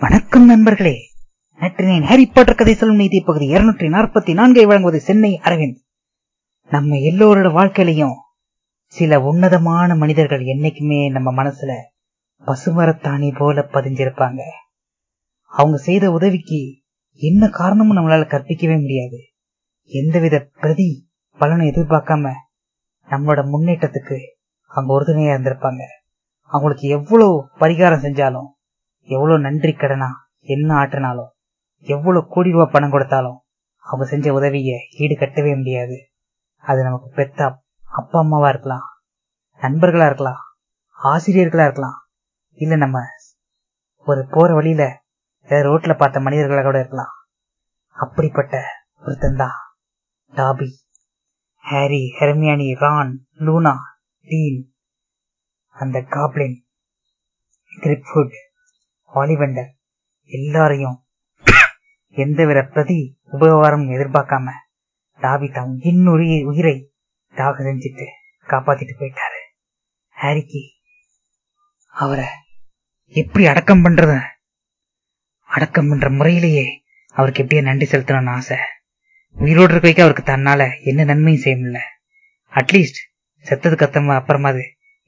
வணக்கம் நண்பர்களே. நேற்றினேன் Harry Potter கதை சொல்லும் நீதி பகுதி இருநூற்றி நாற்பத்தி நான்கை வழங்குவது சென்னை அரவிந்த். நம்ம எல்லோரோட வாழ்க்கையிலையும் சில உன்னதமான மனிதர்கள் என்னைக்குமே நம்ம மனசுல பசுமரத்தாணி போல பதிஞ்சிருப்பாங்க. அவங்க செய்த உதவிக்கு என்ன காரணமும் நம்மளால கற்பிக்கவே முடியாது. எந்தவித பிரதி பலனும் எதிர்பார்க்காம நம்மளோட முன்னேற்றத்துக்கு அவங்க உறுதுணையா இருந்திருப்பாங்க. அவங்களுக்கு எவ்வளவு பரிகாரம் செஞ்சாலும் எவ்வளவு நன்றி கடனா? என்ன ஆற்றினாலும்? எவ்வளவு கோடி ரூபாய் பணம் கொடுத்தாலும்? அவங்க செஞ்ச உதவிய ஈடு கட்டவே முடியாது. அது நமக்கு பெத்த அப்பா அம்மாவா இருக்கலாம். நண்பர்களா இருக்கலாம். ஆசிரியர்களா இருக்கலாம். இல்ல நம்ம ஒரு போற வழியில ரோட்ல பார்த்த மனிதர்களா கூட இருக்கலாம். அப்படிப்பட்ட ஒருத்தன் தான் Dobby. Harry Hermione Ron Luna Dean. அந்த காப்ளின். கிரிப்ஃபுட் ஆலிவெண்டர் எல்லாரையும் எந்தவித பிரதி உபகாரம் எதிர்பார்க்காம டாபி தம் இன்னொரு உயிரை தாக செஞ்சுட்டு காப்பாத்திட்டு போயிட்டாரு. ஹாரிக்கு அவரை எப்படி அடக்கம் பண்றத? அடக்கம் பண்ற முறையிலேயே அவருக்கு எப்படியே நன்றி செலுத்தணும்னு ஆசை. உயிரோடு இருக்க வைக்க அவருக்கு தன்னால என்ன நன்மையும் செய்ய முடியல. அட்லீஸ்ட் செத்ததுக்கு அத்தமா அப்புறமாது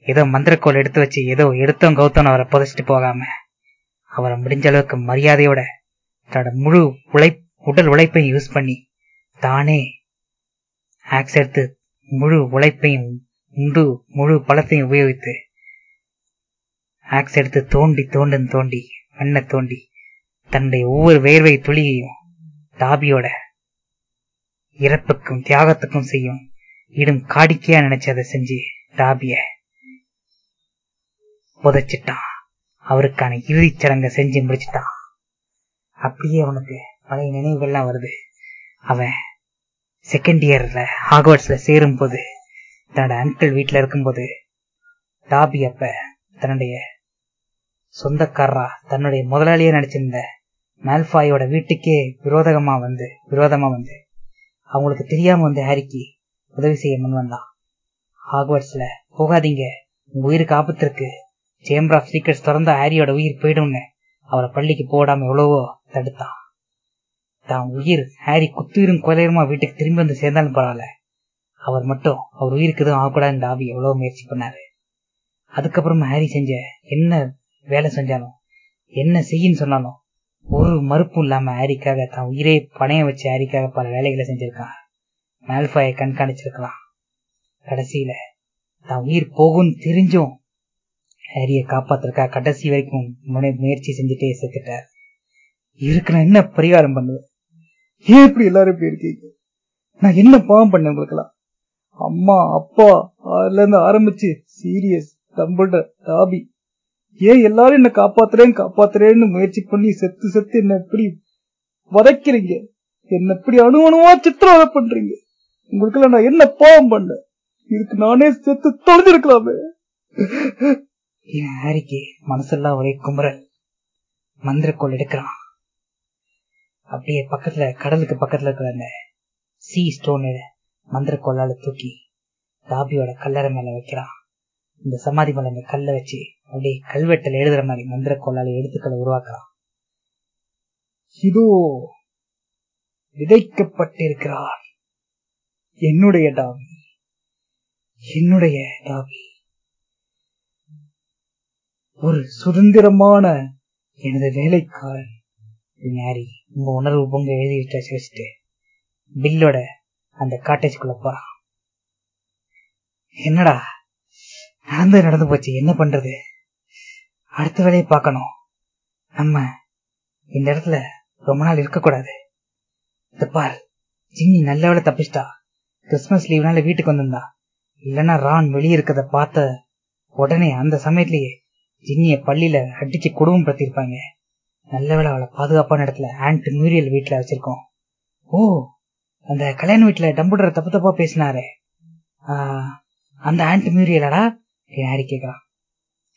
ஏதோ மந்திரக்கோள் எடுத்து வச்சு ஏதோ எடுத்தோம் கௌத்தம் அவரை புதைச்சிட்டு போகாம அவரை முடிஞ்ச அளவுக்கு மரியாதையோட தன்னோட முழு உழை உடல் உழைப்பையும் யூஸ் பண்ணி தானே ஆக்ஸ் எடுத்து முழு உழைப்பையும் உண்டு முழு பழத்தையும் உபயோகித்து ஆக்ஸ் எடுத்து தோண்டி தோண்டுன்னு தோண்டி மண்ணை தோண்டி தன்னுடைய ஒவ்வொரு வேர்வை துளியையும் டாபியோட இறப்புக்கும் தியாகத்துக்கும் செய்யும் இடும் காடிக்கையா நினைச்சு அதை செஞ்சு டாபிய புதைச்சிட்டான். அவருக்கான இறுதிச் சடங்கை செஞ்சு முடிச்சிட்டான். அப்படியே அவனுக்கு பழைய நினைவுகள்லாம் வருது. அவன் செகண்ட் இயர்ல ஹாக்வர்ட்ஸ்ல சேரும் போது தன்னோட அங்கிள் வீட்டுல இருக்கும்போது டாபி அப்ப தன்னுடைய சொந்தக்காரரா தன்னுடைய முதலாளியா நடிச்சிருந்த மேல்ஃபாயோட வீட்டுக்கே விரோதகமா வந்து விரோதமா வந்து அவங்களுக்கு தெரியாம வந்து ஹாரிக்கு உதவி செய்ய முன் வந்தான் ஹாக்வர்ட்ஸ்ல போகாதீங்க. உங்க உயிருக்கு ஆபத்து இருக்கு. சேம்பர் ஆஃப் சீக்ரெட்ஸ் திறந்தா ஹாரியோட உயிர் போயிடும்னு அவரை பள்ளிக்கு போடாம எவ்வளவோ தடுத்தான். தான் உயிர் ஹாரி குத்துயிரும் கொலையுமா வீட்டுக்கு திரும்பி வந்து சேர்ந்தாலும் பரவாயில்ல. அவர் மட்டும் அவர் உயிருக்கு எதுவும் ஆகக்கூடாது ஆவி எவ்வளவு முயற்சி பண்ணாரு. அதுக்கப்புறமா ஹாரி செஞ்ச என்ன வேலை செஞ்சாலும் என்ன செய்யின்னு சொன்னாலும் ஒரு மறுப்பும் இல்லாம ஹாரிக்காக தான் உயிரே பணையம் வச்சு ஹாரிக்காக பல வேலைகளை செஞ்சிருக்கான். மேல்பாயை கண்காணிச்சிருக்கலாம். கடைசியில தான் உயிர் போகும்னு தெரிஞ்சும் ஹாரிய காப்பாத்துறக்கா கடைசி வரைக்கும் முயற்சி செஞ்சுட்டே செத்துட்டார் இதுக்கு நான் என்ன பரிகாரம் பண்ணுவேன்? ஏன் இப்படி எல்லாரும் இப்படி இருக்கீங்க? நான் என்ன பாவம் பண்ணேன் உங்களுக்கெல்லாம்? அம்மா அப்பா அதுல இருந்து ஆரம்பிச்சு சீரியஸ் தம்பிட்ட தாபி. ஏன் எல்லாரும் என்ன காப்பாத்துறேன் காப்பாத்துறேன்னு முயற்சி பண்ணி செத்து செத்து என்ன எப்படி வதைக்கிறீங்க? என்ன எப்படி அணு அணுவா சித்திரவதை பண்றீங்க? உங்களுக்கெல்லாம் நான் என்ன பாவம் பண்ணேன்? இதுக்கு நானே செத்து தொலைஞ்சிருக்கலாமே. ஹாரிக்கு மனசெல்லாம் ஒரே குமரல் மந்திரக்கோள் எடுக்கிறான். அப்படியே பக்கத்துல கடலுக்கு பக்கத்துல இருக்கிற அந்த சி ஸ்டோன் மந்திரக்கோளால தூக்கி ராபியோட கல்லறை மேல வைக்கிறான். இந்த சமாதி மேல அந்த கல்லை வச்சு அப்படியே கல்வெட்டில் எழுதுற மாதிரி மந்திரக்கோளால எழுத்துக்களை உருவாக்குறான். இதோ விதைக்கப்பட்டிருக்கிறார். என்னுடைய டாபி என்னுடைய டாபி ஒரு சுதந்திரமான எனது வேலைக்காரன். யாரி உங்க உணர்வு பொங்க எழுதிட்டு வச்சுட்டு பில்லோட அந்த காட்டேஜ்குள்ள போறான். என்னடா நடந்து நடந்து போச்சு என்ன பண்றது? அடுத்த வேலையை பார்க்கணும். நம்ம இந்த இடத்துல ரொம்ப நாள் இருக்கக்கூடாது. இந்த பார் ஜிம்மி நல்ல வேலை தப்பிச்சிட்டா. கிறிஸ்மஸ் லீவ்னால வீட்டுக்கு வந்திருந்தா. இல்லைன்னா ரான் வெளியே இருக்கிறத பார்த்த உடனே அந்த சமயத்திலேயே ஜின்னிய பள்ளியில அடிச்சு குடும்பம் படுத்திருப்பாங்க நல்ல வேலை அவளை பாதுகாப்பான இடத்துல ஆண்ட் மியூரியல் வீட்டுல வச்சிருக்கோம். ஓ அந்த கல்யாண வீட்டுல டம்புடர் தப்பு தப்பா பேசினாரு. அந்த ஆண்ட் மியூரியலடா யாரி கேக்குறான்.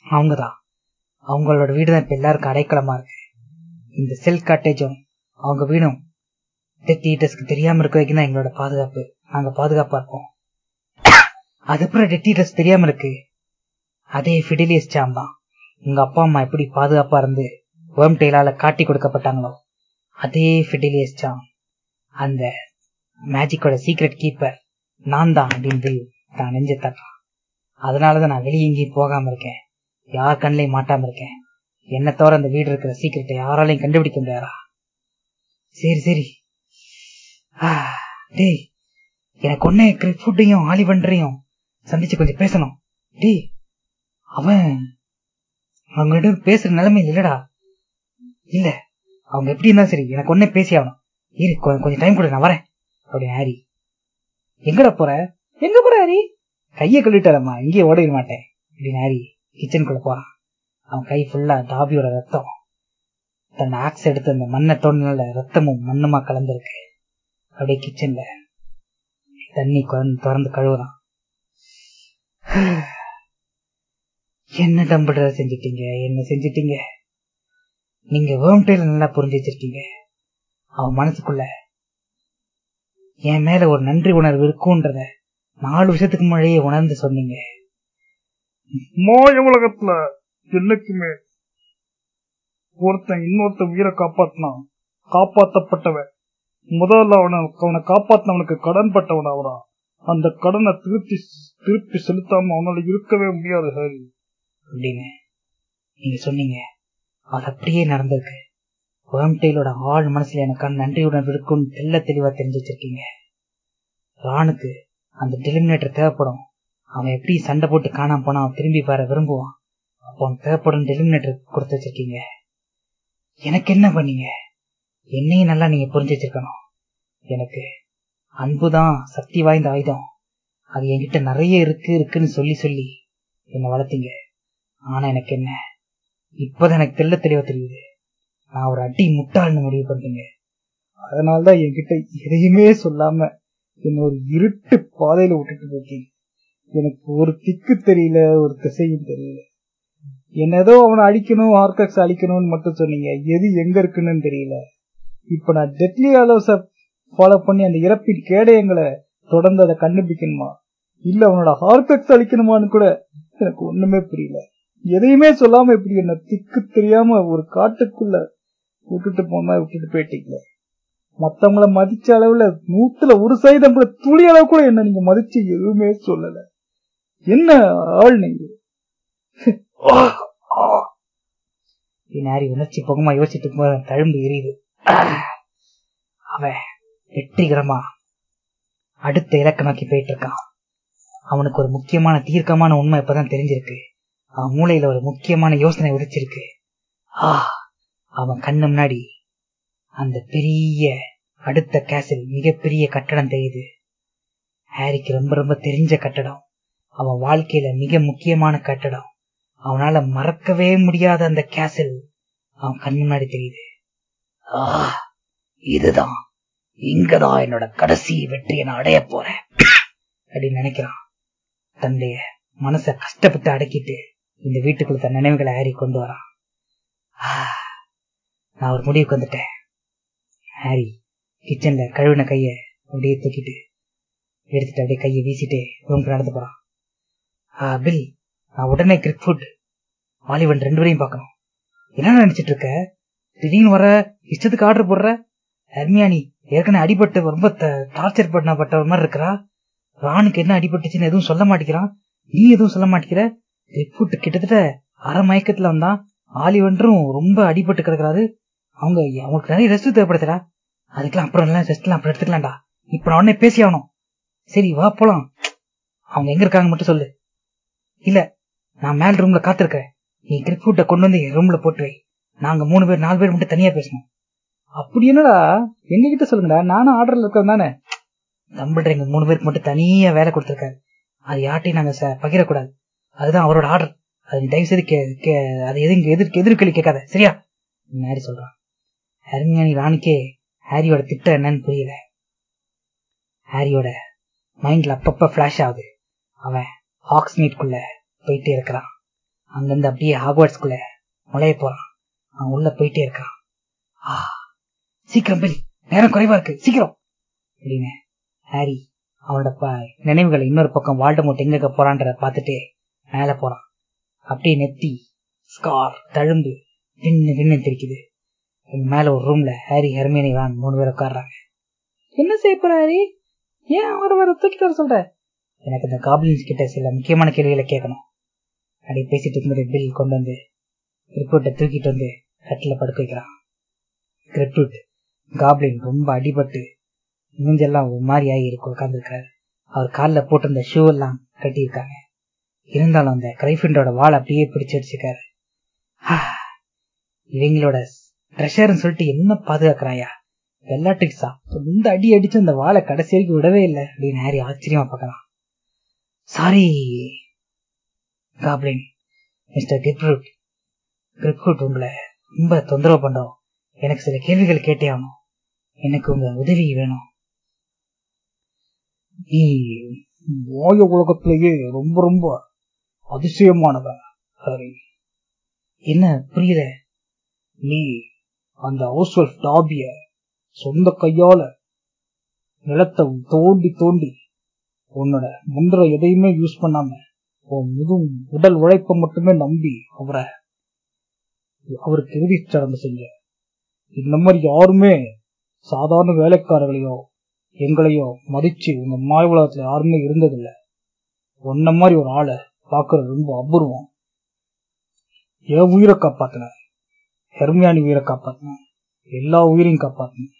அவங்கதான். அவங்களோட வீடுதான் இப்ப எல்லாருக்கும் அடைக்கலமா இருக்கு. இந்த செல் காட்டேஜும் அவங்க வீடும் டெட்டீட்டர்ஸ்க்கு தெரியாம இருக்க வரைக்கும் தான் எங்களோட பாதுகாப்பு. நாங்க பாதுகாப்பா இருக்கோம் அதுக்கப்புறம் டெட்டீட்டர்ஸ் தெரியாம இருக்கு. அதே ஃபிடிலியஸ் சாம் தான். உங்க அப்பா அம்மா எப்படி பாதுகாப்பா இருந்து வேர்ம் டெய்லால காட்டி கொடுக்கப்பட்டாங்களோ அதே ஃபிடிலியஸ் தான் அந்த மேஜிக்கோட சீக்ரெட் கீப்பர் நான் தான் அப்படின்னு தான் நெஞ்ச தட்டான். அதனாலதான் நான் வெளியே எங்கேயும் போகாம இருக்கேன். யார் கண்ணிலையும் மாட்டாம இருக்கேன். என்ன தவிர அந்த வீடு இருக்கிற சீக்கிரட்டை யாராலையும் கண்டுபிடிக்க முடியாதா? சரி சரி. டேய் எனக்கு ஒன்னே ஃபுட்டையும் ஆலிவன்றையும் சந்திச்சு கொஞ்சம் பேசணும். டேய் அவன் அவங்கள்ட்ட பேசுற நிலைமை இல்லடா. இல்ல அவங்க எப்படி இருந்தாலும் சரி எனக்கு ஒன்னே பேசி ஆகணும். இரு கொஞ்சம் டைம் கொடு நான் வரேன். அப்படி ஹாரி. எங்கடா போற? எங்க போற ஹாரி? கைய கழுவிட்டாரம்மா இங்கேயே ஓடிட மாட்டேன். அப்படின்னு ஹாரி கிச்சனுக்குள்ள போறான். அவன் கை ஃபுல்லா டாபியோட ரத்தம். தன் ஆக்ஸ் எடுத்து அந்த மண்ணை தோண்டினால ரத்தமும் மண்ணுமா கலந்துருக்கு. அப்படியே கிச்சன்ல தண்ணி திறந்து கழுவுறான். என்ன டம்பிள் செஞ்சிட்டீங்க? என்ன செஞ்சிட்டீங்க? நீங்க வேர்ம் நல்லா புரிஞ்சு வச்சிருக்கீங்க. அவன் மனசுக்குள்ள என் மேல ஒரு நன்றி உணர்வு இருக்கும்ன்றத நாலு வருஷத்துக்கு முன்னாடியே உணர்ந்து சொன்னீங்க. மாய உலகத்துல என்னைக்குமே ஒருத்தன் இன்னொருத்த உயிரை காப்பாத்தினான் காப்பாத்தப்பட்டவன் முதல்ல அவனை அவனை காப்பாத்தினவனுக்கு கடன் பட்டவன் அவனா அந்த கடனை திருப்பி திருப்பி செலுத்தாம அவனால இருக்கவே முடியாது ஹரி. அப்படின்னு நீங்க சொன்னீங்க. அது அப்படியே நடந்திருக்கு. வேம்டெயிலோட ஆள் மனசுல எனக்கான நன்றியுடன் இருக்கும்னு தெல்ல தெளிவா தெரிஞ்சு வச்சிருக்கீங்க. ராணுக்கு அந்த டெலிமினேட்டர் தேவைப்படும். அவன் எப்படி சண்டை போட்டு காணாம போனா அவன் திரும்பி பார விரும்புவான். அப்போ அவன் தேவைப்படும் டெலிமினேட்டர் கொடுத்து வச்சிருக்கீங்க. எனக்கு என்ன பண்ணீங்க? என்னையும் நல்லா நீங்க புரிஞ்சு வச்சிருக்கணும். எனக்கு அன்புதான் சக்தி வாய்ந்த ஆயுதம். அது என்கிட்ட நிறைய இருக்கு இருக்குன்னு சொல்லி சொல்லி என்ன வளர்த்தீங்க. ஆனா எனக்கு என்ன? இப்பதான் எனக்கு தெல்ல தெளிவா தெரியுது. நான் ஒரு அடி முட்டாள்னு முடிவு பண்ணிட்டேங்க. அதனாலதான் என்கிட்ட எதையுமே சொல்லாம என்ன ஒரு இருட்டு பாதையில விட்டுட்டு போட்டீங்க எனக்கு ஒரு திக்கு தெரியல ஒரு திசையும் தெரியல. என்னதோ அவனை அழிக்கணும் ஆர்கக்ஸ் அழிக்கணும்னு மட்டும் சொன்னீங்க. எது எங்க இருக்குன்னு தெரியல. இப்ப நான் டெட்லி அலோஸ ஃபாலோ பண்ணி அந்த இறப்பின் கேடயங்களை தொடர்ந்து அதை கண்டுபிடிக்கணுமா? இல்ல அவனோட ஹார்கக்ஸ் அழிக்கணுமான்னு கூட எனக்கு ஒண்ணுமே புரியல. எதையுமே சொல்லாம இப்படி என்ன திக்கு தெரியாம ஒரு காட்டுக்குள்ள விட்டுட்டு போனா விட்டுட்டு போயிட்டீங்களே. மத்தவங்கள மதிச்ச அளவுல நூத்துல ஒரு சதவீதம் கூட துளி அளவு கூட என்ன நீங்க மதிச்சு எதுவுமே சொல்லல. என்ன ஆள் நீங்க? பின்னாடி உணர்ச்சி பகமா யோசிச்சுட்டு போது தழும்பு எரியுது. அவன் வெற்றிகரமா அடுத்த இலக்க நோக்கி போயிட்டு இருக்கான். அவனுக்கு ஒரு முக்கியமான தீர்க்கமான உண்மை இப்பதான் தெரிஞ்சிருக்கு. அவன் மூளையில ஒரு முக்கியமான யோசனை உதிச்சிருக்கு. ஆ அவன் கண்ணு முன்னாடி அந்த பெரிய அடுத்த கேசல் மிகப்பெரிய கட்டடம் தெரியுது. ஹாரிக்கு ரொம்ப ரொம்ப தெரிஞ்ச கட்டடம். அவன் வாழ்க்கையில மிக முக்கியமான கட்டடம். அவனால மறக்கவே முடியாத அந்த கேசல் அவன் கண் முன்னாடி தெரியுது. இதுதான். இங்கதான் என்னோட கடைசி வெற்றியை நான் அடைய போறேன். அப்படின்னு நினைக்கிறான். தன்னுடைய மனச கஷ்டப்பட்டு அடக்கிட்டு இந்த வீட்டுக்குள்ள தன் நினைவுகளை ஹாரி கொண்டு வரான் நான் ஒரு முடிவுக்கு வந்துட்டேன். ஹாரி கிச்சன்ல கழுவின கைய அப்படியே தூக்கிட்டு எடுத்துட்டு அப்படியே கையை வீசிட்டு ரூம்க்கு நடந்து போறான். பில் நான் உடனே கிரிக் ஃபுட் வாலிபன் ரெண்டு பேரையும் பார்க்கணும். என்ன நினைச்சிட்டு இருக்க? திடீர்னு வர இஷ்டத்துக்கு ஆர்டர் போடுற? ஹர்மியானி ஏற்கனவே அடிபட்டு ரொம்ப டார்ச்சர் பண்ணப்பட்ட மாதிரி இருக்கிறா. ராணுக்கு என்ன அடிபட்டுச்சுன்னு எதுவும் சொல்ல மாட்டேங்கிறான். நீ எதுவும் சொல்ல மாட்டேங்கிற? கிரிக் கிட்டத்தட்ட அரை மயக்கத்துல வந்தான் ஆலிவன்றும் ரொம்ப அடிபட்டு கிடக்குறாரு. அவங்க அவங்களுக்கு நிறைய ரெஸ்ட் தேவைப்படுத்துடா அதுக்கெல்லாம் அப்புறம் எல்லாம் ரெஸ்ட் எல்லாம் அப்புறம் எடுத்துக்கலாம்டா. இப்ப நான் உடனே பேசி ஆகணும். சரி வா போலாம். அவங்க எங்க இருக்காங்க மட்டும் சொல்லு. இல்ல நான் மேல் ரூம்ல காத்திருக்கேன் நீ கிரிக் ஃபுட்டை கொண்டு வந்து என் ரூம்ல போட்டு வை. நாங்க மூணு பேர் நாலு பேர் மட்டும் தனியா பேசணும். அப்படி என்னடா? எங்க கிட்ட சொல்லுங்கடா. நானும் ஆர்டர்ல இருக்கேன் தானே. தம்பிள்ற எங்க மூணு பேருக்கு மட்டும் தனியா வேலை கொடுத்திருக்காரு. அது யார்ட்டையும் நாங்க பகிரக்கூடாது. அதுதான் அவரோட ஆர்டர் அது தயவு செய்து அதை எதுக்கு எதிர்க்கு எதிர்கேள்வி கேட்காத சரியா? ஹாரி சொல்றான். ஹெர்மியானி ராணிக்கே ஹாரியோட திட்டம் என்னன்னு புரியல. ஹாரியோட மைண்ட்ல அப்பப்ப பிளாஷ் ஆகுது. அவன் ஹாக்ஸ் மீட்குள்ள போயிட்டே இருக்கிறான். அங்கிருந்து அப்படியே ஹாக்வர்ட்ஸ்குள்ள நுழைய போறான். அவன் உள்ள போயிட்டே இருக்கான் சீக்கிரம் பெரிய நேரம் குறைவா இருக்கு சீக்கிரம்! அப்படின்னு ஹாரி அவனோட நினைவுகளை இன்னொரு பக்கம் வால்டமோட் எங்க போறான்றத பார்த்துட்டு மேல போறான் அப்படியே நெத்தி ஸ்கார் தழும்பு தின்னு தின்னு தெரிக்குது மேல ஒரு ரூம்ல ஹாரி ஹெர்மினி வான் மூணு பேர் உட்காடுறாங்க என்ன செய்ய போற ஹாரி? ஏன் அவரை வர தூக்கிட்டு வர சொல்ற? எனக்கு இந்த காப்ளின்ஸ் கிட்ட சில முக்கியமான கேள்விகளை கேட்கணும். அப்படி பேசிட்டு இருக்கும்போது பில் கொண்டு வந்து ரிப்போர்ட்டை தூக்கிட்டு வந்து கட்டில படுக்க வைக்கிறான். கிரிப்ரூட் காப்ளின் ரொம்ப அடிபட்டு மூஞ்செல்லாம் ஒரு மாதிரி ஆகி இருக்கு உட்காந்துருக்காரு அவர் காலில் போட்டிருந்த ஷூ எல்லாம் கட்டியிருக்காங்க. இருந்தாலும் அந்த கிரைஃபிண்டோட வாழை அப்படியே பிடிச்சு வச்சுக்காரு இவங்களோட ட்ரெஷர்னு சொல்லிட்டு என்ன பாதுகாக்கிறாயா? வெள்ளாட்டுக்குசா இந்த அடி அடிச்சு அந்த வாழை கடைசி வரைக்கும் விடவே இல்லை அப்படின்னு ஹாரி ஆச்சரியமா பார்க்கலாம். சாரி காப்ளின் மிஸ்டர் கிப்ரூட் கிரிப்ரூட் உங்களை ரொம்ப தொந்தரவு பண்ணோம் எனக்கு சில கேள்விகள் கேட்டே ஆகணும். எனக்கு உங்க உதவி வேணும். நீ வாயு உலகத்திலேயே ரொம்ப ரொம்ப அதிசயமானவன் ஹரி என்ன புரியல நீ அந்த ஹவுஸ்வெல்ஃப் டாபிய சொந்த கையால நிலத்தை தோண்டி தோண்டி உன்னோட முந்திர எதையுமே யூஸ் பண்ணாம உன் முது உடல் உழைப்பை மட்டுமே நம்பி அவரை அவருக்கு இறுதி சடங்கு செஞ்ச. இந்த மாதிரி யாருமே சாதாரண வேலைக்காரர்களையோ எங்களையோ மதிச்சு உங்க மாய உலகத்துல யாருமே இருந்ததில்லை. உன்ன மாதிரி ஒரு ஆளை பார்க்கறது ரொம்ப அபூர்வம். என் உயிரை காப்பாத்தின. ஹெர்மியானி உயிரை காப்பாத்தின. எல்லா உயிரையும் காப்பாத்தின.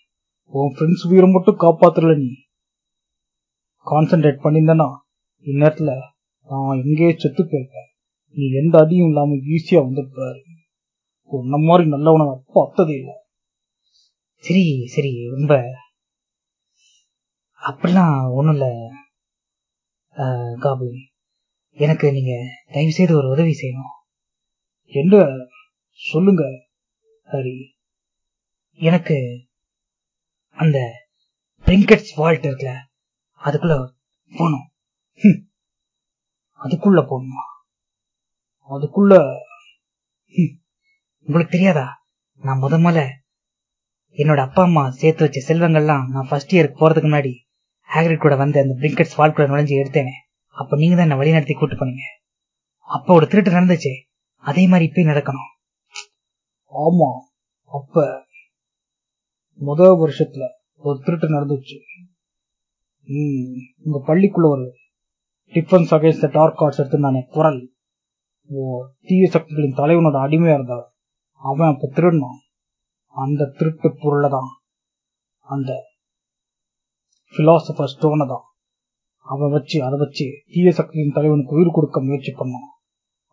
உன் ஃப்ரெண்ட்ஸ் உயிரை மட்டும் காப்பாத்தல நீ. கான்சென்ட்ரேட் பண்ணியிருந்தனா இந்நேரத்துல நான் எங்கேயே செத்து போயிருப்பேன். நீ எந்த அடியும் இல்லாம ஈஸியா வந்துருப்பாரு உன்ன மாதிரி நல்லவனை அப்போ அத்ததே இல்லை. சரி சரி ரொம்ப. அப்படிலாம் ஒண்ணும் இல்ல. காபி. எனக்கு நீங்க தயவு செய்து ஒரு உதவி செய்யணும். என்ன சொல்லுங்க ஹரி. எனக்கு அந்த பிரிங்கட்ஸ் வால்ட் இருக்குல்ல அதுக்குள்ள போகணும். அதுக்குள்ள போகணுமா? அதுக்குள்ள உங்களுக்கு தெரியாதா? நான் முத முதல்ல என்னோட அப்பா அம்மா சேர்த்து வச்ச செல்வங்கள்லாம் நான் ஃபர்ஸ்ட் இயருக்கு போறதுக்கு முன்னாடி ஹேக்ரிட் கூட வந்து அந்த பிரிங்கட்ஸ் வால்குள்ள நுழைஞ்சு எடுத்தேனே. அப்ப நீங்க தான் என்ன வழி நடத்தி கூட்டு போனீங்க. அப்ப ஒரு திருட்டு நடந்துச்சு. அதே மாதிரி இப்பயும் நடக்கணும். ஆமா. அப்ப முத வருஷத்துல ஒரு திருட்டு நடந்துச்சு. உங்க பள்ளிக்குள்ள ஒரு டிஃபன்ஸ் அகேன்ஸ்ட் டார்க் கார்ட்ஸ் எடுத்து நானே குரல். ஓ தீய சக்திகளின் தலைவனோட அடிமையா இருந்தார் அவன் அப்ப திருடினான் அந்த திருட்டு பொருளை தான் அந்த பிலாசபர் ஸ்டோனை தான் அவ வச்சு அதை வச்சு தீய சக்தியின் தலைவனுக்கு உயிர் கொடுக்க முயற்சி பண்ணான்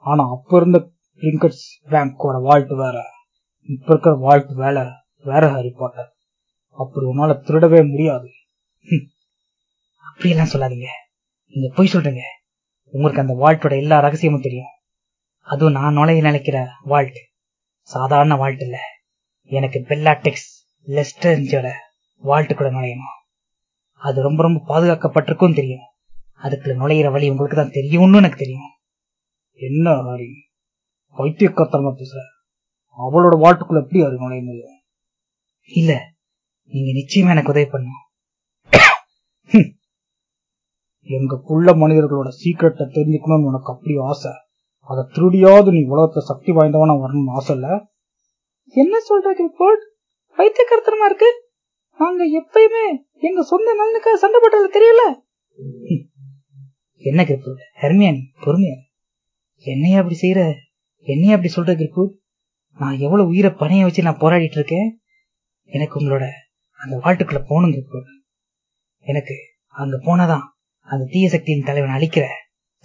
ஆனா அப்ப இருந்த லிங்கட்ஸ் பேங்கோட வாழ்ட்டு வேற. இப்ப இருக்கிற வாழ்த்து வேலை வேற ஹாரி பாட்டர் அப்படி உன்னால திருடவே முடியாது. அப்படியெல்லாம் சொல்லாதீங்க. நீங்க போய் சொல்றீங்க. உங்களுக்கு அந்த வால்ட்டோட எல்லா ரகசியமும் தெரியும். அதுவும் நான் நுழைய நினைக்கிற வால்ட் சாதாரண வால்ட் இல்ல. எனக்கு பெல்லாடெக்ஸ் லெஸ்டர்ஜோட வால்ட்டு கூட நுழையணும் அது ரொம்ப ரொம்ப பாதுகாக்கப்பட்டிருக்கும் தெரியும். அதுக்குள்ள நுழையிற வழி உங்களுக்கு தான் தெரியும்னு எனக்கு தெரியும். என்ன ஹாரி பைத்தியக்காரத்தனமா பேசுற? அவளோட வாழ்த்துக்குள்ள எப்படி அது நுழைய முடியும் இல்ல நீங்க நிச்சயமா எனக்கு உதவி பண்ணும் எங்க குள்ள மனிதர்களோட சீக்கிரட்டை தெரிஞ்சுக்கணும்னு உனக்கு அப்படி ஆசை. அதை திருடியாவது நீ உலகத்தை சக்தி வாய்ந்தவனா வரணும்னு ஆசை இல்ல? என்ன சொல்ற ரிப்போர்ட் பைத்தியக்காரத்தனமா இருக்கு? நாங்க எப்பயுமே எங்க சொந்த நலனுக்காக சண்டை போட்டது தெரியல என்ன கிரிப்பூட் ஹெர்மியானி பொறுமையா. இரு. என்னைய அப்படி செய்யற என்னைய அப்படி சொல்ற கிரிப்பூட் நான் எவ்வளவு உயிரை பணைய வச்சு நான் போராடிட்டு இருக்கேன்? எனக்கு உங்களோட அந்த வாழ்ட்டுக்குள்ள போகணும் கிரிப்பூட் எனக்கு அங்க போனாதான் அந்த தீய சக்தியின் தலைவன் அழிக்கிற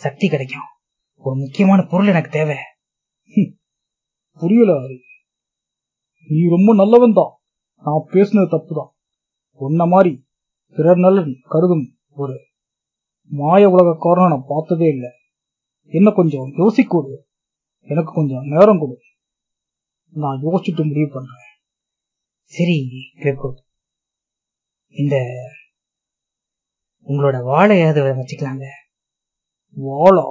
சக்தி கிடைக்கும். ஒரு முக்கியமான பொருள் எனக்கு தேவை. புரியல நீ ரொம்ப நல்லவன் தான் நான் பேசுனது தப்புதான். உன்ன மாதிரி பிறர் நலன் கருதும் ஒரு மாய உலகக்காரனை நான் பார்த்ததே இல்லை. என்ன கொஞ்சம் யோசிக்கூடு. எனக்கு கொஞ்சம் நேரம் கொடு. நான் யோசிச்சுட்டு முடிவு பண்றேன். சரி கிரிப்பூட் இந்த உங்களோட வாழை வாழையாவது வச்சுக்கலாங்க. வாழா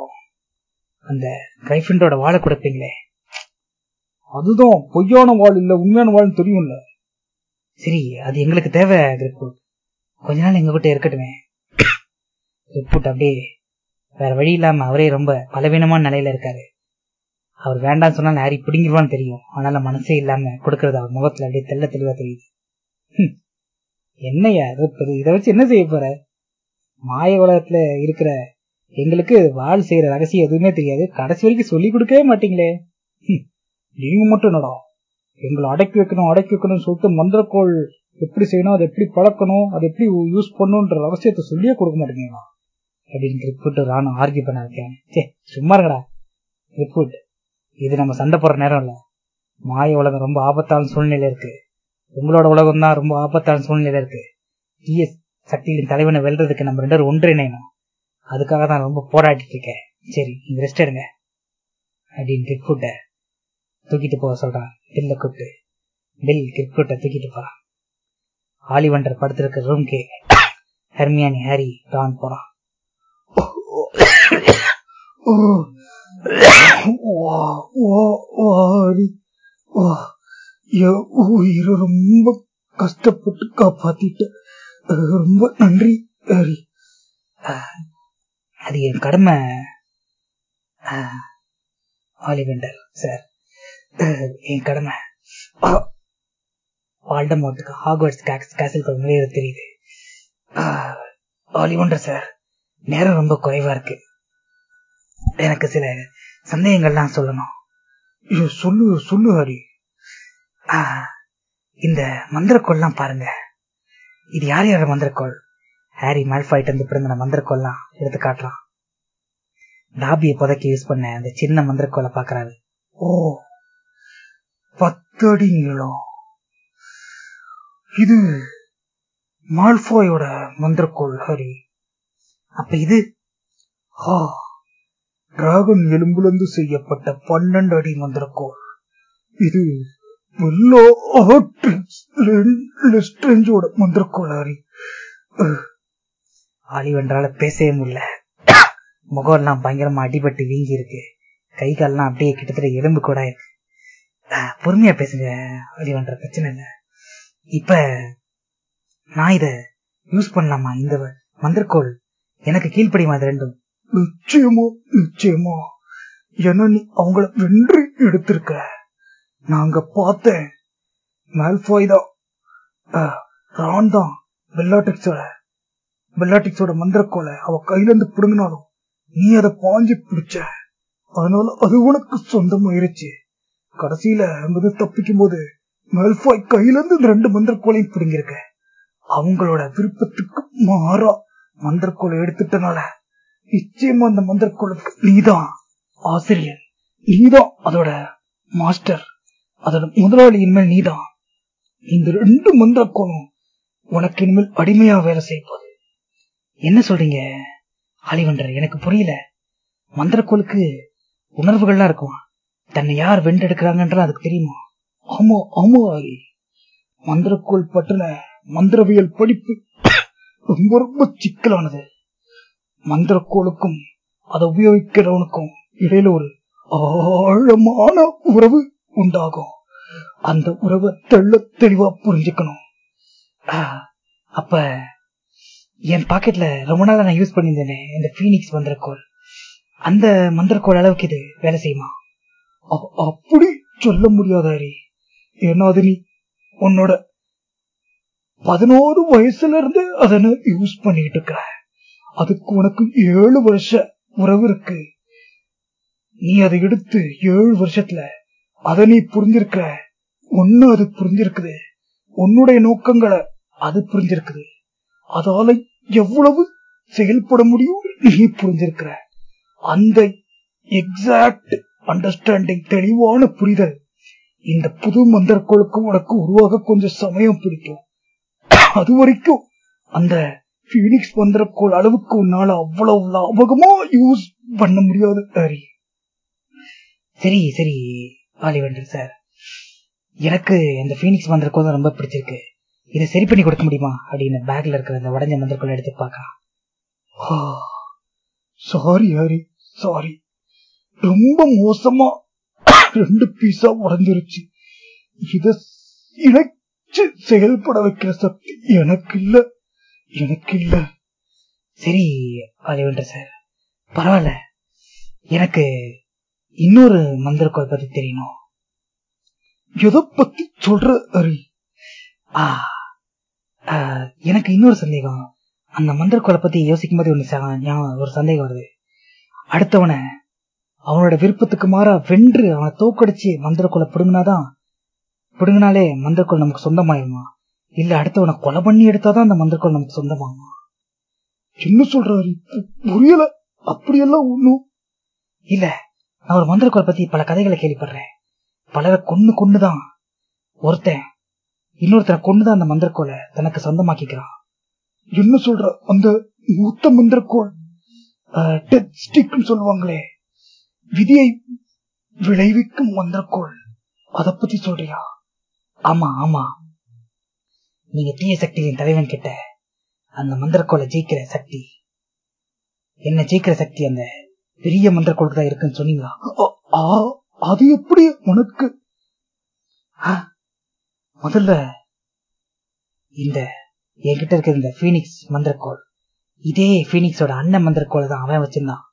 அந்த கிரைஃபிண்டோட வாழை கொடுப்பீங்களே. அதுதான் பொய்யான வாழ் இல்ல உண்மையான வாழ் தெரியும்ல. சரி அது எங்களுக்கு தேவை கிரிப்பூட் கொஞ்ச நாள் எங்க கிட்ட இருக்கட்டுமே. கிரிப்பூட் அப்படியே வேற வழி இல்லாம அவரே ரொம்ப பலவீனமான நிலையில இருக்காரு. அவர் வேண்டாம்னு சொன்னா ஹாரி பிடிங்கிருவான்னு தெரியும். அதனால மனசே இல்லாம கொடுக்கறது அவர் முகத்துல அப்படியே தெள்ள தெளிவா தெரியுது. என்னையா என்னய்யா இதை? வச்சு என்ன செய்ய போற? மாய உலகத்துல இருக்கிற எங்களுக்கு வாழ் செய்யற ரகசியம் எதுவுமே தெரியாது. கடைசி வரைக்கும் சொல்லி கொடுக்கவே மாட்டீங்களே. நீங்க மட்டும் என்னடா? எங்களை அடக்கி வைக்கணும் அடக்கி வைக்கணும்னு சொல்லிட்டு மந்திரக்கோள் எப்படி செய்யணும் அதை எப்படி பழக்கணும் அதை எப்படி யூஸ் பண்ணணும்ன்ற ரகசியத்தை சொல்லியே கொடுக்க மாட்டேங்களா அப்படின்னு ரிப்போர்ட் ராணுவம் ஆர்கியூ பண்ண இருக்கேன் சே சும்மா இருக்கடா ரிப்போர்ட் இது நம்ம சண்டை போடுற நேரம் இல்ல. மாய உலகம் ரொம்ப ஆபத்தான சூழ்நிலை இருக்கு. உங்களோட உலகம் தான் ரொம்ப ஆபத்தான சூழ்நிலை இருக்கு. தீய சக்திகளின் தலைவனை வெல்றதுக்கு நம்ம ரெண்டு பேரும் ஒன்றிணையணும். அதுக்காக தான் ரொம்ப போராடிட்டு இருக்கேன். சரி நீங்க ரெஸ்ட் எடுங்க. அப்படின்னு கிரிப்ஃபுட்ட தூக்கிட்டு போக சொல்றான். பில்ல கூப்பிட்டு பில் கிரிப்ஃபுட்ட தூக்கிட்டு போறான் ஆலிவண்டர் படுத்திருக்க ரூம்க்கு ஹெர்மியானி ஹாரி டான் போறான். உயிரை ரொம்ப கஷ்டப்பட்டு காப்பாத்திட்ட. ரொம்ப நன்றி ஹரி. அது என் கடமை. ஆலிவெண்டர் சார். என் கடமை வால்டமோட்டுக்கு ஹாக்வர்ட்ஸ் கேசலுக்கு நுழையிற தெரியுது ஆஹ், ஆலிவெண்டர் சார் நேரம் ரொம்ப குறைவா இருக்கு எனக்கு சில சந்தேகங்கள்லாம் சொல்லணும் சொல்லு சொல்லு ஹரி இந்த மந்திரக்கோள்லாம் பாருங்க இது யார் யார மந்திரக்கோள் ஹாரி மால்ஃபாய்ட் வந்து பிறந்த மந்திரக்கோள்லாம் எடுத்து காட்டுறான் டாபியை புதைக்க யூஸ் பண்ண அந்த சின்ன மந்திரக்கோளை பாக்குறாரு ஓ பத்தடி நீளம். இது மால்ஃபாயோட மந்திரக்கோள் ஹரி. அப்ப இது? ஆ டிராகன் எலும்புலந்து செய்யப்பட்ட பன்னெண்டு அடி மந்திரக்கோள். இது வெள்ளோ மந்திரக்கோள் ஹரி. ஆலிவென்றால பேசவே முடியல. முகம் எல்லாம் பயங்கரமா அடிபட்டு வீங்கி இருக்கு கை கால்லாம் அப்படியே கிட்டத்தட்ட எலும்பு கூட இருக்கு பொறுமையா பேசுங்க. ஆலிவென்ற பிரச்சனை இல்ல. இப்ப நான் இத யூஸ் பண்ணலாமா? இந்த மந்திரக்கோள் எனக்கு கீழ்ப்படியுமா இது ரெண்டும்? நிச்சயமா நிச்சயமா. ஏன்னா நீ அவங்கள வென்று எடுத்திருக்க. நாங்க பார்த்தேன். மால்பாய் தான். ரான் தான் பெல்லாட்டிக்ஸோட பெல்லாட்டிக்ஸோட மந்திரக்கோலை அவ கையில இருந்து பிடுங்கினாலும் நீ அதை பாஞ்சு பிடிச்ச. அதனால அது உனக்கு சொந்தமாயிருச்சு. கடைசியில அங்கிருந்து தப்பிக்கும் போது மெல்ஃபாய் கையில இருந்து இந்த ரெண்டு மந்திரக்கோலையும் பிடுங்கிருக்க அவங்களோட விருப்பத்துக்கு மாறா மந்திரக்கோலை எடுத்துட்டனால நிச்சயமா அந்த மந்திரக்கோளுக்கு நீதான். ஆசிரியர் நீதான் அதோட மாஸ்டர் அதோட முதலாளி இனிமேல் நீதான். இந்த ரெண்டு மந்திரக்கோளும் உனக்கு இனிமேல் அடிமையா வேலை செய்யப்போது என்ன சொல்றீங்க? ஆலிவெண்டர் எனக்கு புரியல. மந்திரக்கோளுக்கு உணர்வுகள்லாம் இருக்கும்? தன்னை யார் வென்றெடுக்கிறாங்கன்ற அதுக்கு தெரியுமா? ஆமா ஆமா ஆகி மந்திரக்கோள் பற்றின மந்திரவியல் படிப்பு ரொம்ப ரொம்ப சிக்கலானது. மந்திரக்கோளுக்கும் அதை உபயோகிக்கிறவனுக்கும் இடையில ஒரு ஆழமான உறவு உண்டாகும். அந்த உறவை தெள்ள தெளிவா புரிஞ்சுக்கணும். ஆஹ், அப்ப என் பாக்கெட்ல ரொம்ப நாளா நான் யூஸ் பண்ணியிருந்தேனே இந்த பீனிக்ஸ் மந்திரக்கோள். அந்த மந்திரக்கோள் அளவுக்கு இது வேலை செய்யுமா? அப்படி சொல்ல முடியாதாரி ஏன்னா அது நீ உன்னோட பதினோரு வயசுல இருந்து அதனை யூஸ் பண்ணிட்டு இருக்க. அதுக்கு உனக்கு ஏழு வருஷ உறவு இருக்கு. நீ அதை எடுத்து ஏழு வருஷத்துல அதை நீ புரிஞ்சிருக்க. ஒன்னு அது புரிஞ்சிருக்குது. உன்னுடைய நோக்கங்களை அது புரிஞ்சிருக்குது. அதால எவ்வளவு செயல்பட முடியும் நீ புரிஞ்சிருக்கிற. அந்த எக்ஸாக்ட் அண்டர்ஸ்டாண்டிங் தெளிவான புரிதல். இந்த புது மந்திரக்கோளுக்கு உனக்கு உருவாக கொஞ்சம் சமயம் பிடிக்கும். அது வரைக்கும் அந்த பீனிக்ஸ் மந்திரக்கோள் அளவுக்கு உன்னால அவ்வளவு லாபகமா யூஸ் பண்ண முடியாது ஹரி சரி சரி ஆலிவெண்டர் சார் எனக்கு இந்த பீனிக்ஸ் மந்திரக்கோள் தான் ரொம்ப பிடிச்சிருக்கு. இதை சரி பண்ணி கொடுக்க முடியுமா? அப்படின்னு பேக்ல இருக்கிற அந்த உடஞ்ச மந்திரக்கோள் எடுத்து பார்க்கலாம். சாரி ஹரி சாரி ரொம்ப மோசமா ரெண்டு பீஸா உடஞ்சிருச்சு. இத இணைச்சு செயல்பட வைக்கிற சக்தி எனக்கு இல்ல எனக்கு இல்ல சரி ஆலிவெண்டர் சார். பரவாயில்ல. எனக்கு இன்னொரு மந்திரக்கோள் பத்தி தெரியணும் எதை பத்தி சொல்ற ஆ, எனக்கு இன்னொரு சந்தேகம். அந்த மந்திரக்கோளை பத்தி யோசிக்கும் போது ஒண்ணு ஒரு சந்தேகம் வருது. அடுத்தவனை அவனோட விருப்பத்துக்கு மாறா வென்று அவனை தோக்கடிச்சு மந்திரக்குள்ள பிடுங்கினாதான் பிடுங்கினாலே மந்திரக்குள் நமக்கு சொந்தமாயிருமா இல்ல அடுத்தவனை கொலை பண்ணி எடுத்தாதான் அந்த மந்திரக்குள் நமக்கு சொந்தமாகுமா? என்ன சொல்றாரு புரியல. அப்படியெல்லாம் ஒண்ணும். இல்ல நான் ஒரு மந்திரக்கோளை பத்தி பல கதைகளை கேள்விப்படுறேன். பலரை கொன்னு கொன்னுதான். ஒருத்தன் இன்னொருத்தனை கொன்னுதான் அந்த மந்திரக்கோளை தனக்கு சொந்தமாக்கிக்கிறான். என்ன சொல்ற? அந்த மூத்த மந்திரக்கோள் சொல்லுவாங்களே விதியை விளைவிக்கும் மந்திரக்கோள். அத பத்தி சொல்றியா? ஆமா ஆமா. நீங்க தீய சக்தியின் தலைவன் கிட்ட அந்த மந்திரக்கோளை ஜெயிக்கிற சக்தி. என்ன ஜெயிக்கிற சக்தி? அந்த பெரிய மந்திரக்கோளுக்கு தான் இருக்குன்னு சொன்னீங்களா? ஆ, அது எப்படி உனக்கு? முதல்ல இந்த என்கிட்ட இருக்கிற இந்த பீனிக்ஸ் மந்திரக்கோள் இதே பீனிக்ஸோட அண்ணன் மந்திரக்கோளை தான் அவன் வச்சிருந்தான்.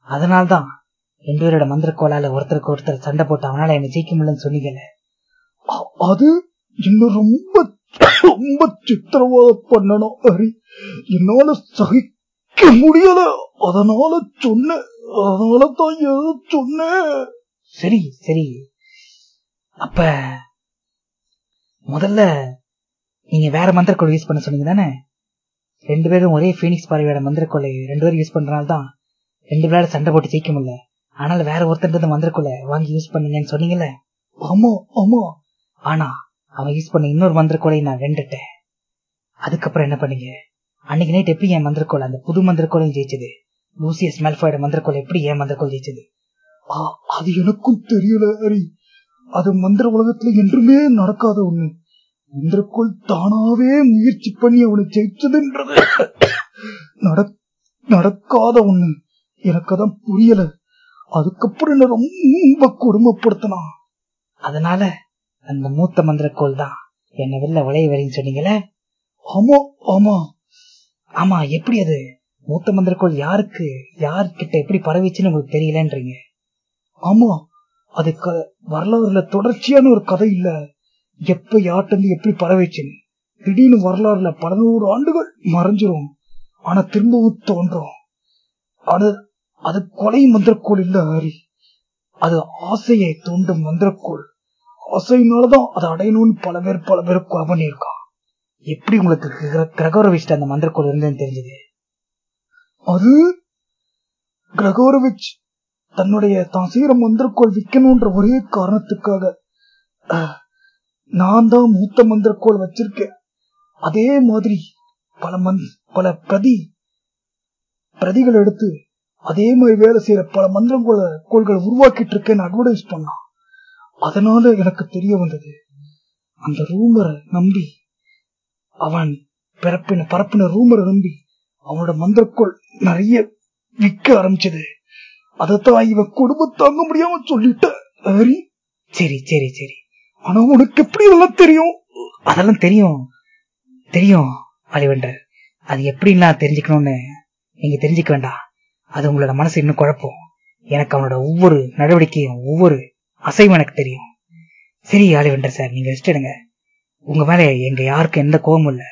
அதனால்தான் ரெண்டு பேரோட மந்திரக்கோளால ஒருத்தருக்கு ஒருத்தர் சண்டை போட்டு அவனால என்ன ஜெயிக்க முடியலன்னு சொன்னீங்கல்ல அது இன்னும் ரொம்ப ரொம்ப சித்திரவதை பண்ணணும் ஹரி. என்னால சகிக்க முடியல. அதனால சொன்னேன் அதனால தான் ஏதோ சொன்னேன் சரி சரி. அப்ப முதல்ல நீங்க வேற மந்திரக்கோள் யூஸ் பண்ண சொன்னீங்க தானே? ரெண்டு பேரும் ஒரே பீனிக்ஸ் பறவையோட மந்திரக்கோளை ரெண்டு பேரும் யூஸ் பண்றனால தான் ரெண்டு பேரும் சண்டை போட்டு ஜெயிக்க முடியல. ஆனால் வேற ஒருத்தர் மந்திரக்குள்ள வாங்கி யூஸ் பண்ணுங்கன்னு சொன்னீங்கல்ல. ஆமா ஆமா ஆனா அவன் யூஸ் பண்ண இன்னொரு மந்திரக்கோளை நான் வெண்டுட்டேன் அதுக்கப்புறம் என்ன பண்ணீங்க? அன்னைக்கு நைட் எப்படி என் மந்திரக்கோலை அந்த புது மந்திரக்கோலையும் ஜெயிச்சது? லூசியஸ் மெல்ஃபாய்ட மந்திரக்கோலை எப்படி என் மந்திரக்கோள் ஜெயிச்சது? அது எனக்கும் தெரியல ஹரி. அது மந்திர உலகத்துல என்றுமே நடக்காத ஒண்ணு. மந்திரக்கோல் தானாவே முயற்சி பண்ணி அவனை ஜெயிச்சதுன்றது நடக்காத ஒண்ணு. எனக்கு அதான் புரியல. அதுக்கப்புறம் என்ன ரொம்ப கொடுமைப்படுத்தணும் அதனால அந்த மூத்த மந்திரக்கோள் தான் என்ன வெளில விளைய வரின்னு சொன்னீங்களே ஆமா ஆமா. ஆமா எப்படி அது? மூத்த மந்திரக்கோள் யாருக்கு யார்கிட்ட எப்படி பரவிச்சுன்னு உங்களுக்கு தெரியலன்றீங்க. ஆமா அது வரலாறுல தொடர்ச்சியான ஒரு கதை இல்ல. எப்ப யார்ட்டு எப்படி பரவிச்சுன்னு. திடீர்னு வரலாறுல பல நூறு ஆண்டுகள் மறைஞ்சிரும். ஆனா திரும்பவும் தோன்றும். அது அது கொலை மந்திரக்கோள் இல்ல ஹரி அது ஆசையை தூண்டும் மந்திரக்கோள். ஆசையினாலதான் அதை அடையணும்னு பல பேர் பல பேர் கொலை பண்ணியிருக்கான் எப்படி உங்களுக்கு கிர- கிரகோரவிச்சிட்ட அந்த மந்திரக்கோள் இருந்ததுன்னு தெரிஞ்சது? அது கிரகோரவிச் தன்னுடைய தான் செய்யற மந்திரக்கோள் விற்கணும்ன்ற ஒரே காரணத்துக்காக அஹ், நான் தான் மூத்த மந்திரக்கோள் வச்சிருக்கேன். அதே மாதிரி பல மந்த் பல பிரதி பிரதிகள் எடுத்து அதே மாதிரி வேலை செய்யற பல மந்திரங்கோள கோள்களை உருவாக்கிட்டு இருக்கேன்னு அட்வர்டைஸ் பண்ணான் அதனால எனக்கு தெரிய வந்தது அந்த ரூமரை நம்பி அவன் பிறப்பின பரப்பின ரூமரை நம்பி அவனோட மந்திரக்கோள் நிறைய விற்க ஆரம்பிச்சது. அதத்தான் இவன் குடும்பம் தாங்க முடியாம சொல்லிட்ட. சரி சரி சரி. ஆனா உனக்கு எப்படி இதெல்லாம் தெரியும்? அதெல்லாம் தெரியும். தெரியும் அலிவெண்டர் அது எப்படின்னா தெரிஞ்சுக்கணும்னு நீங்க தெரிஞ்சுக்க வேண்டாம். அது உங்களோட மனசு இன்னும் குழப்பம். எனக்கு அவனோட ஒவ்வொரு நடவடிக்கையும் ஒவ்வொரு அசைவும் எனக்கு தெரியும். சரி ஆலிவெண்டர் சார் நீங்க ரெஸ்ட் எடுங்க. உங்க மேல எங்க யாருக்கும் எந்த கோபமும் இல்ல.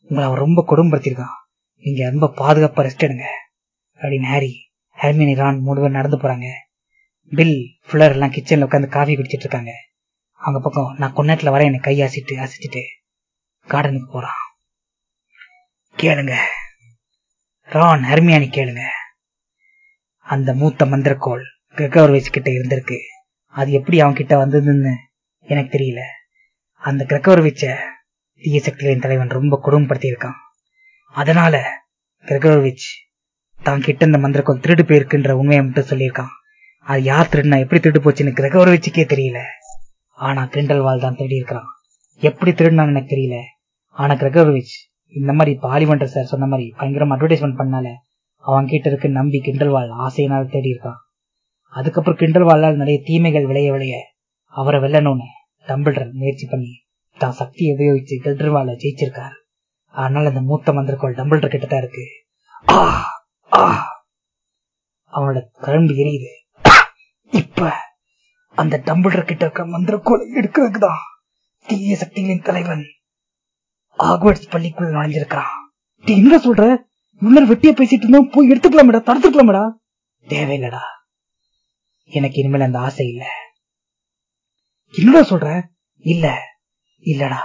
உங்களை அவன் ரொம்ப கொடுமைப்படுத்திருக்கான் நீங்க ரொம்ப பாதுகாப்பா ரெஸ்ட் எடுங்க. அப்படின்னு ஹாரி ஹெர்மினி ரான் மூணு பேர் நடந்து போறாங்க. பில் ஃபுல்லர் எல்லாம் கிச்சன்ல உட்காந்து காஃபி குடிச்சிட்டு இருக்காங்க. அவங்க பக்கம் நான் கொண்டாட்டில் வர என்னை கை அசிட்டு அசிச்சுட்டு கார்டனுக்கு போறான். கேளுங்க. ரான் ஹர்மியானி கேளுங்க. அந்த மூத்த மந்திரக்கோள் கிரகோர்வேஸ் கிட்ட இருந்திருக்கு. அது எப்படி அவன் கிட்ட வந்ததுன்னு எனக்கு தெரியல. அந்த கிரகோர்விச்ச தீய சக்திகளின் தலைவன் ரொம்ப கொடுமைப்படுத்தியிருக்கான். அதனால கிரகோர்விச் தான் கிட்ட இந்த மந்திரக்கோள் திருடு போயிருக்குன்ற உண்மையை மட்டும் சொல்லியிருக்கான். அது யார் திருடுனா எப்படி திருடு போச்சுன்னு கிரகோர்விச்சுக்கே தெரியல. ஆனா கிண்டல்வால் தான் திருடி இருக்கிறான். எப்படி திருடினான்னு எனக்கு தெரியல. ஆனா கிரகோவிச் இந்த மாதிரி பாலிமன்ற சார் சொன்ன மாதிரி பயங்கரமா அட்வர்டைஸ்மெண்ட் பண்ணால அவன் கிட்ட இருக்கு நம்பி கிண்டல்வால் ஆசையினால் தேடி இருக்கான் அதுக்கப்புறம் கிண்டல்வாலால் நிறைய தீமைகள் விளைய விளைய அவரை வெல்லணும்னு டம்பிள்டர் முயற்சி பண்ணி தான் சக்தியை உபயோகிச்சு கிண்டல்வால ஜெயிச்சிருக்காரு. அதனால அந்த மூத்த மந்திரக்கோள் டம்பிள்டர் கிட்ட தான் இருக்கு. அவனோட கரும்பு எரியுது. இப்ப அந்த டம்பிள்டர் கிட்ட இருக்க மந்திரக்கோலை எடுக்கிறதுக்குதான் தீய சக்திகளின் தலைவன் ஆக்வர்ட்ஸ் பள்ளிக்குள்ள நுழைஞ்சிருக்கிறான். என்ன சொல்ற? முன்னர் வெட்டிய பேசிட்டு இருந்தோம். போய் எடுத்துக்கலாமடா தடுத்துக்கலாமடா. தேவையில்லடா. எனக்கு இனிமேல் அந்த ஆசை இல்ல. என்னடா சொல்ற? இல்ல இல்லடா.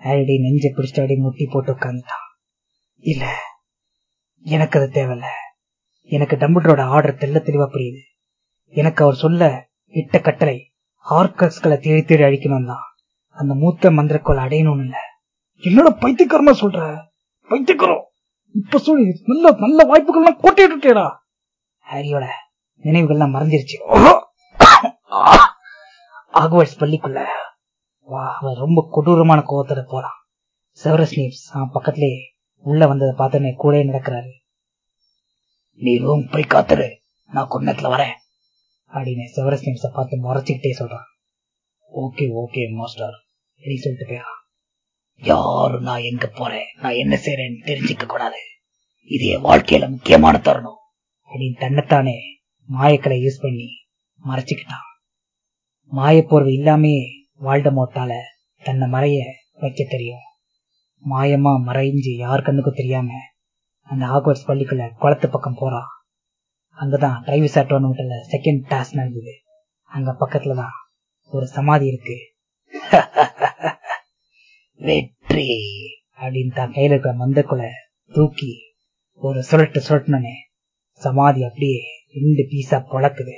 ஹாரிடே நெஞ்ச பிடிச்சிட்டு அப்படியே முட்டி போட்டு உட்காந்துட்டான் இல்ல எனக்கு அது தேவையில்ல. எனக்கு டம்பிளரோட ஆர்டர் தெல்ல தெளிவா புரியுது. எனக்கு அவர் சொல்ல இட்ட கட்டளை ஆர்கஸ்களை தேடி தேடி அழிக்கணும் தான். அந்த மூத்த மந்திரக்கோள் அடையணும்னு இல்ல. என்னோட பைத்தியக்காரமா சொல்ற? பைத்தியக்காரம் இப்ப சொல்லி நல்ல நல்ல வாய்ப்புகள்லாம் கோட்டையிட்டேடா ஹாரியோட நினைவுகள்லாம் மறைஞ்சிருச்சு. ஆக்வர்ட்ஸ் பள்ளிக்குள்ள. வா அவன் ரொம்ப கொடூரமான கோவத்தோட போறான். செவரஸ் நீப்ஸ் அவன் பக்கத்திலே உள்ள வந்ததை பார்த்தனே கூட நடக்கிறாரு. நீ ரூம் போய் காத்துரு நான் கொண்டத்துல வரேன் அப்படின்னு செவரஸ் நீப்ஸ பார்த்து முறைச்சுக்கிட்டே சொல்றான். ஓகே ஓகே மாஸ்டர் நீ சொல்லிட்டு போயா யாரு நான் எங்க போறேன்? நான் என்ன செய்யறேன்னு தெரிஞ்சுக்க கூடாது. இது என் வாழ்க்கையில முக்கியமான தருணம். அப்படின்னு தன்னைத்தானே மாயக்களை யூஸ் பண்ணி மறைச்சுக்கிட்டான். மாயப்போர்வை இல்லாமே வாழ்டமோட்டால தன்னை மறைய வைக்க தெரியும். மாயமா மறைஞ்சு யார் கண்ணுக்கும் தெரியாம அந்த ஆக்வர்ட்ஸ் பள்ளிக்குள்ள குளத்து பக்கம் போறான் அங்கதான் டிரைவிசா டோர்னமெண்ட்ல செகண்ட் டாஸ் நடந்தது. அங்க பக்கத்துலதான் ஒரு சமாதி இருக்கு. வெற்றி. அப்படின்னு தான் கையில இருக்கிற மந்தக்குள்ள தூக்கி ஒரு சுழட்டு சுழட்டினே சமாதி அப்படியே ரெண்டு பீஸா பொழக்குது.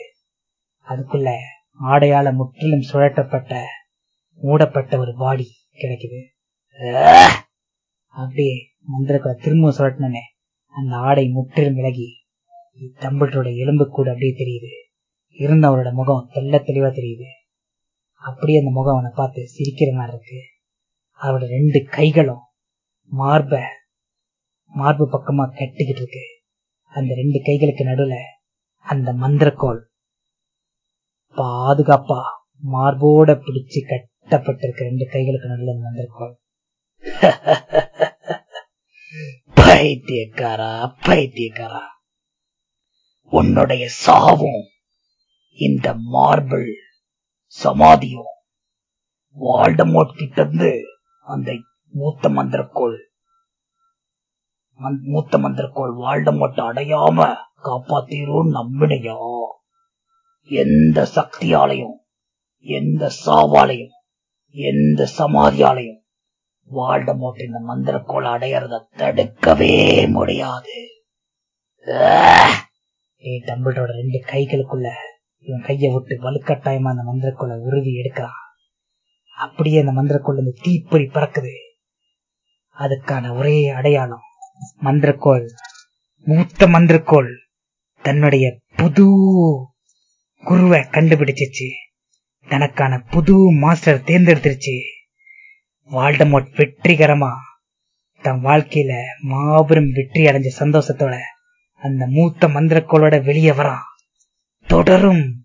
அதுக்குள்ள ஆடையால முற்றிலும் சுழட்டப்பட்ட மூடப்பட்ட ஒரு பாடி கிடைக்குது. அப்படியே மந்திரக்குள்ள திரும்ப சுழட்டினே அந்த ஆடை முற்றிலும் விலகி தம்பிட்டோட எலும்பு கூட அப்படியே தெரியுது. இருந்தவரோட முகம் தெள்ள தெளிவா தெரியுது. அப்படியே அந்த முகம் அவனை பார்த்து சிரிக்கிற மாதிரி இருக்கு. அவரோட ரெண்டு கைகளும் மார்ப மார்பு பக்கமா கட்டிக்கிட்டு இருக்கு. அந்த ரெண்டு கைகளுக்கு நடுவுல அந்த மந்திரக்கோள். பாதுகாப்பா மார்போட பிடிச்சு கட்டப்பட்டிருக்க ரெண்டு கைகளுக்கு நடுவுல அந்த மந்திரக்கோள். பைத்தியக்காரா பைத்தியக்காரா. உன்னுடைய சாவும் இந்த மார்பிள் சமாதியும். வால்டமோட் கிட்ட இருந்து அந்த மூத்த மந்திரக்கோள் மூத்த மந்திரக்கோள் வால்டமோட் அடையாம காப்பாத்திரும் நம்பினையா? எந்த சக்தியாலையும் எந்த சாவாலையும் எந்த சமாதியாலையும் வால்டமோட் இந்த மந்திரக்கோள் அடையறத தடுக்கவே முடியாது. ஆஹ்! ஏய் டம்பிளோட ரெண்டு கைகளுக்குள்ள இவன் கைய விட்டு வலுக்கட்டாயமா அந்த மந்திரக்கோளை உறுதி எடுக்கிறான். அப்படியே அந்த மந்திரக்கோள் இந்த தீப்பொறி பறக்குது. அதுக்கான ஒரே அடையாளம் மந்திரக்கோள். மூத்த மந்திரக்கோள். தன்னுடைய புது குருவை கண்டுபிடிச்சிச்சு. தனக்கான புது மாஸ்டர் தேர்ந்தெடுத்துருச்சு. வால்டமோட் வெற்றிகரமா தன் வாழ்க்கையில மாபெரும் வெற்றி அடைஞ்ச சந்தோஷத்தோட அந்த மூத்த மந்திரக்கோளோட வெளியே வரான். தொடரும்.